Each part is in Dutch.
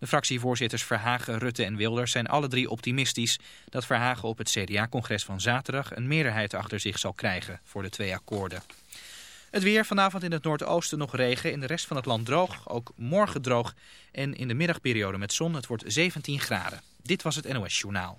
De fractievoorzitters Verhagen, Rutte en Wilders zijn alle drie optimistisch dat Verhagen op het CDA-congres van zaterdag een meerderheid achter zich zal krijgen voor de twee akkoorden. Het weer vanavond in het noordoosten nog regen, in de rest van het land droog, ook morgen droog en in de middagperiode met zon. Het wordt 17 graden. Dit was het NOS Journaal.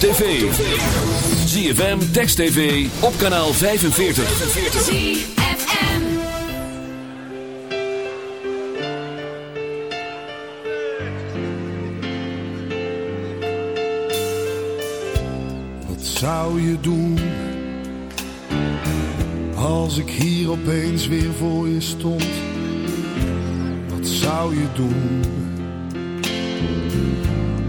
tv. ZFM, Text TV, op kanaal 45. Wat zou je doen? Als ik hier opeens weer voor je stond. Wat zou je doen?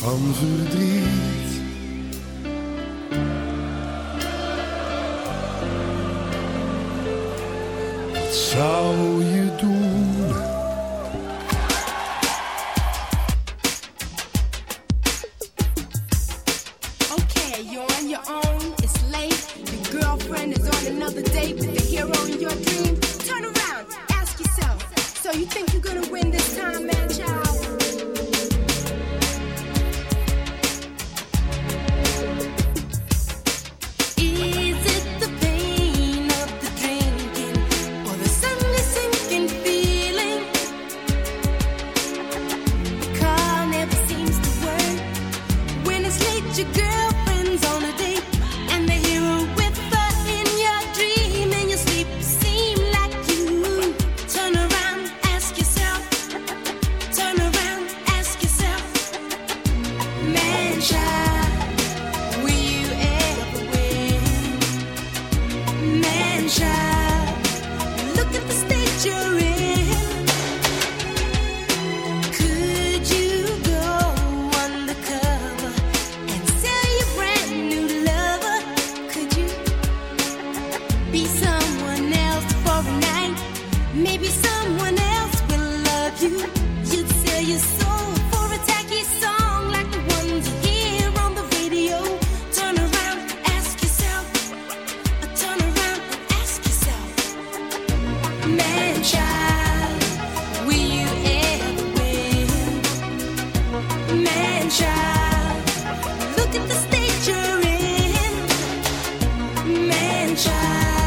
van verdriet. Wat zou je doen? sunshine.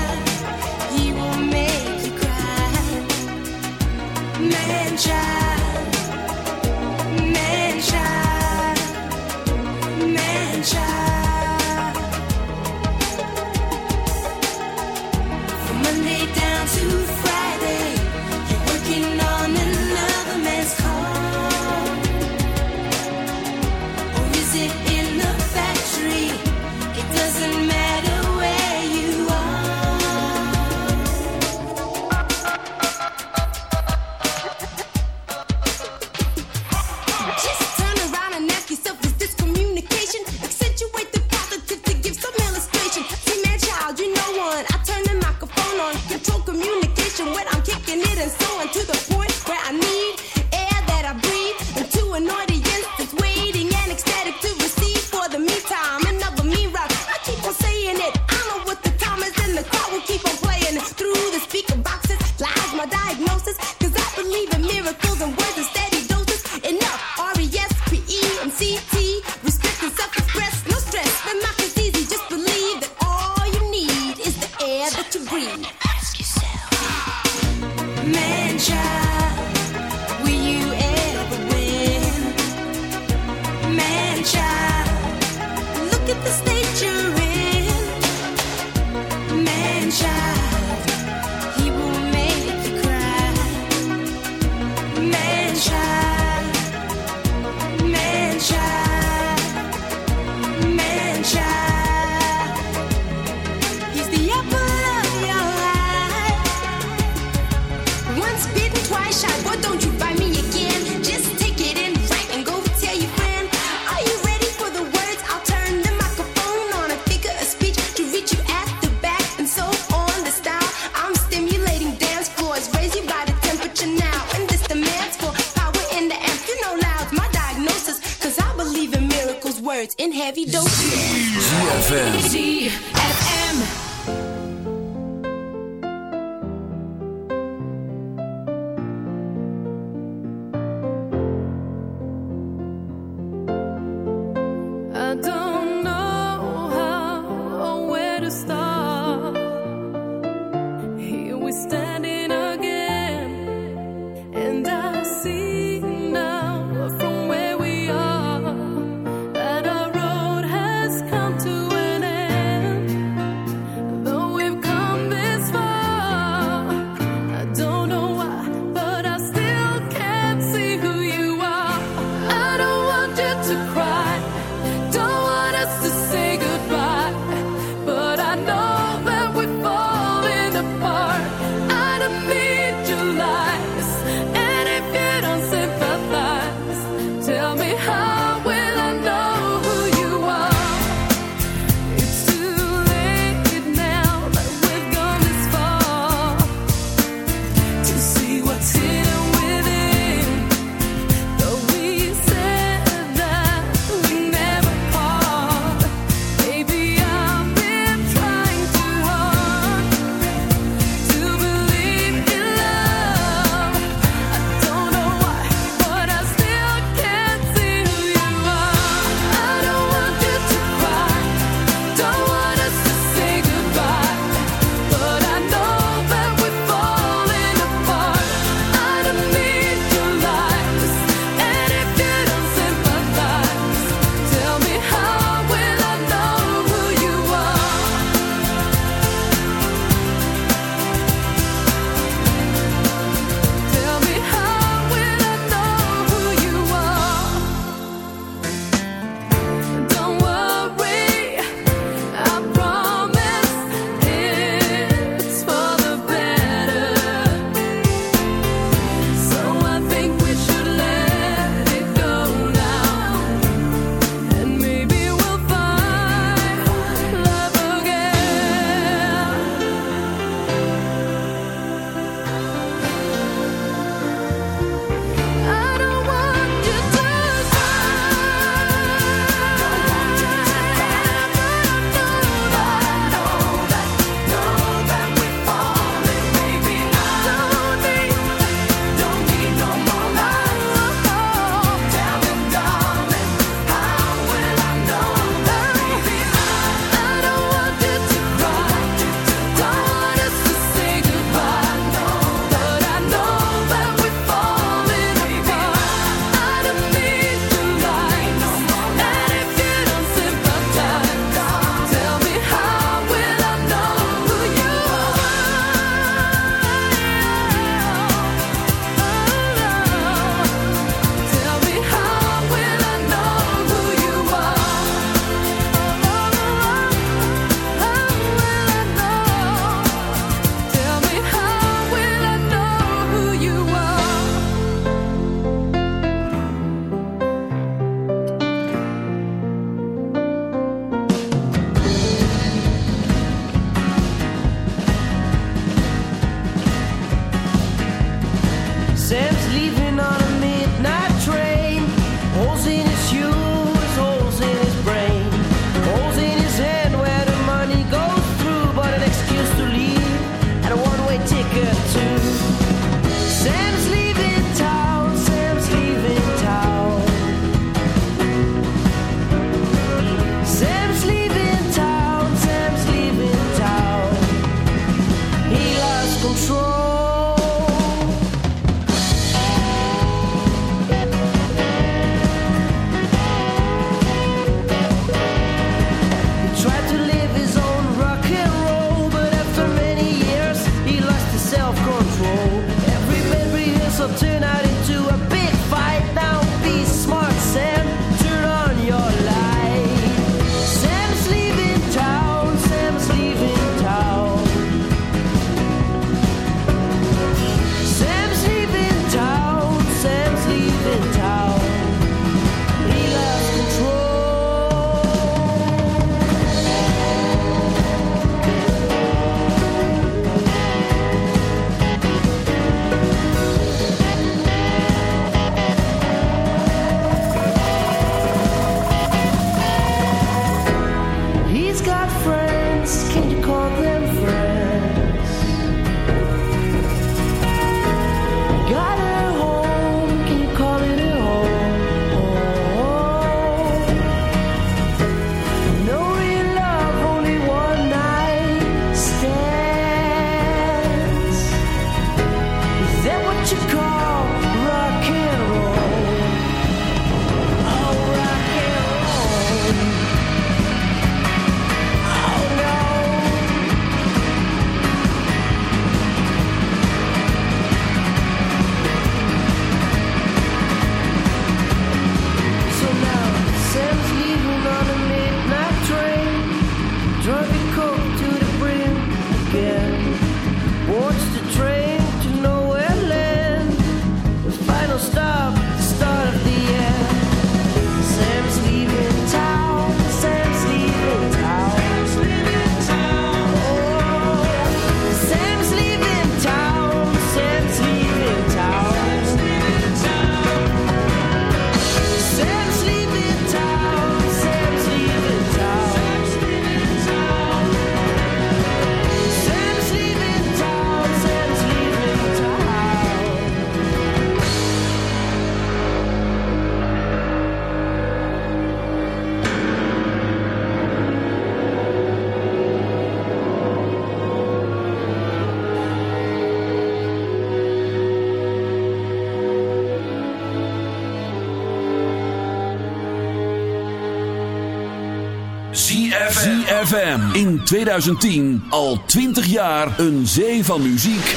2010 al 20 jaar een zee van muziek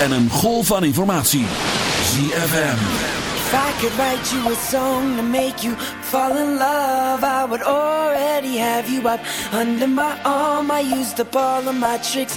en een golf van informatie. ZFM. If I could write you a song to make you fall in love, I would already have you up under my arm. I used up all of my tricks.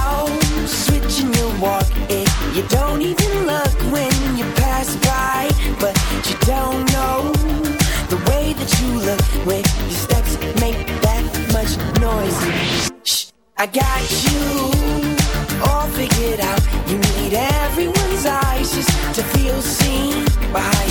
I got you all figured out. You need everyone's eyes just to feel seen behind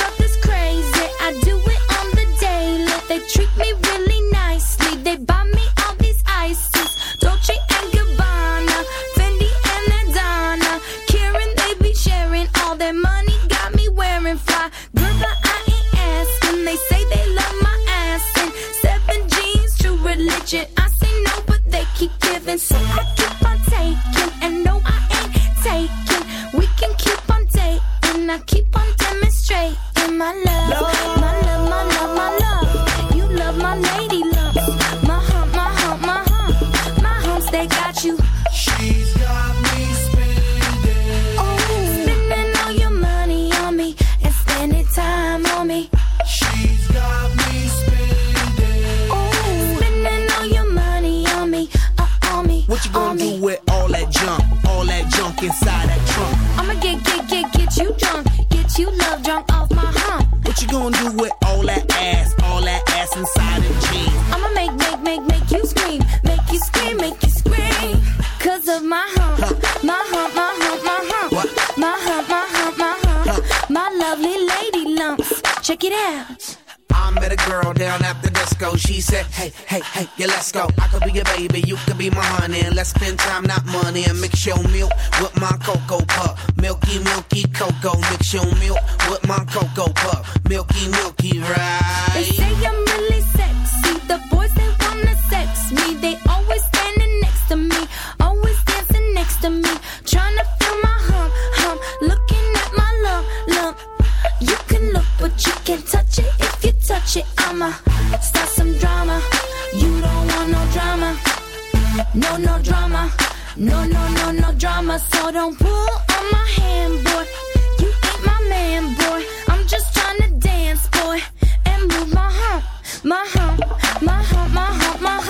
motherfuckers crazy. I do it on the daily. They treat me really. love baby. You could be my honey. Let's spend time, not money. And no drama. No, no, no, no drama. So don't pull on my hand, boy. You ain't my man, boy. I'm just trying to dance, boy. And move my heart, my heart, my heart, my heart, my heart.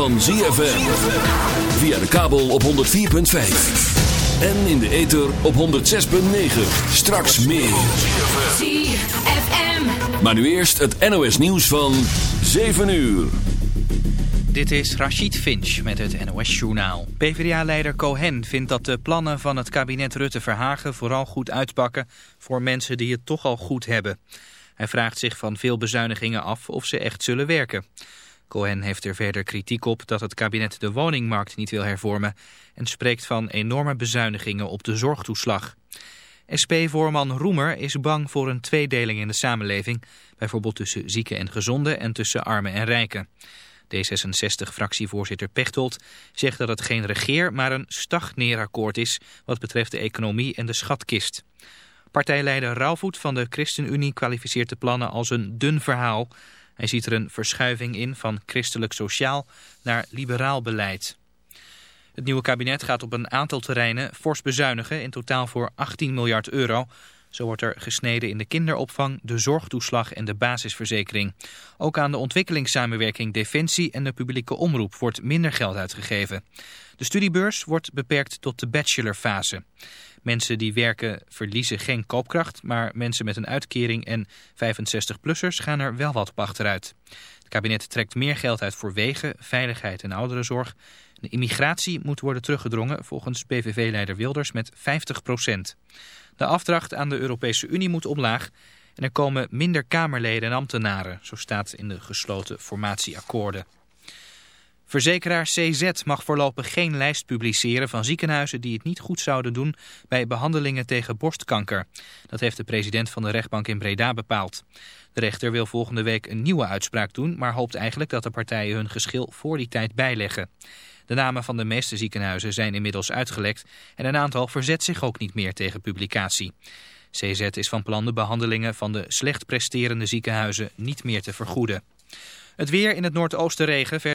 Van ZFM. Via de kabel op 104.5. En in de ether op 106.9. Straks meer. ZFM. Maar nu eerst het NOS nieuws van 7 uur. Dit is Rachid Finch met het NOS-journaal. PvdA-leider Cohen vindt dat de plannen van het kabinet Rutte-Verhagen vooral goed uitpakken voor mensen die het toch al goed hebben. Hij vraagt zich van veel bezuinigingen af of ze echt zullen werken. Cohen heeft er verder kritiek op dat het kabinet de woningmarkt niet wil hervormen en spreekt van enorme bezuinigingen op de zorgtoeslag. SP-voorman Roemer is bang voor een tweedeling in de samenleving, bijvoorbeeld tussen zieken en gezonden en tussen armen en rijken. D66-fractievoorzitter Pechtold zegt dat het geen regeer, maar een stagneerakkoord is wat betreft de economie en de schatkist. Partijleider Rauwvoet van de ChristenUnie kwalificeert de plannen als een dun verhaal. Hij ziet er een verschuiving in van christelijk-sociaal naar liberaal beleid. Het nieuwe kabinet gaat op een aantal terreinen fors bezuinigen, in totaal voor 18 miljard euro. Zo wordt er gesneden in de kinderopvang, de zorgtoeslag en de basisverzekering. Ook aan de ontwikkelingssamenwerking Defensie en de publieke omroep wordt minder geld uitgegeven. De studiebeurs wordt beperkt tot de bachelorfase. Mensen die werken verliezen geen koopkracht, maar mensen met een uitkering en 65-plussers gaan er wel wat achteruit. Het kabinet trekt meer geld uit voor wegen, veiligheid en ouderenzorg. De immigratie moet worden teruggedrongen volgens PVV-leider Wilders met 50 procent. De afdracht aan de Europese Unie moet omlaag en er komen minder Kamerleden en ambtenaren, zo staat in de gesloten formatieakkoorden. Verzekeraar CZ mag voorlopig geen lijst publiceren van ziekenhuizen die het niet goed zouden doen bij behandelingen tegen borstkanker. Dat heeft de president van de rechtbank in Breda bepaald. De rechter wil volgende week een nieuwe uitspraak doen, maar hoopt eigenlijk dat de partijen hun geschil voor die tijd bijleggen. De namen van de meeste ziekenhuizen zijn inmiddels uitgelekt en een aantal verzet zich ook niet meer tegen publicatie. CZ is van plan de behandelingen van de slecht presterende ziekenhuizen niet meer te vergoeden. Het weer in het noordoosten regen.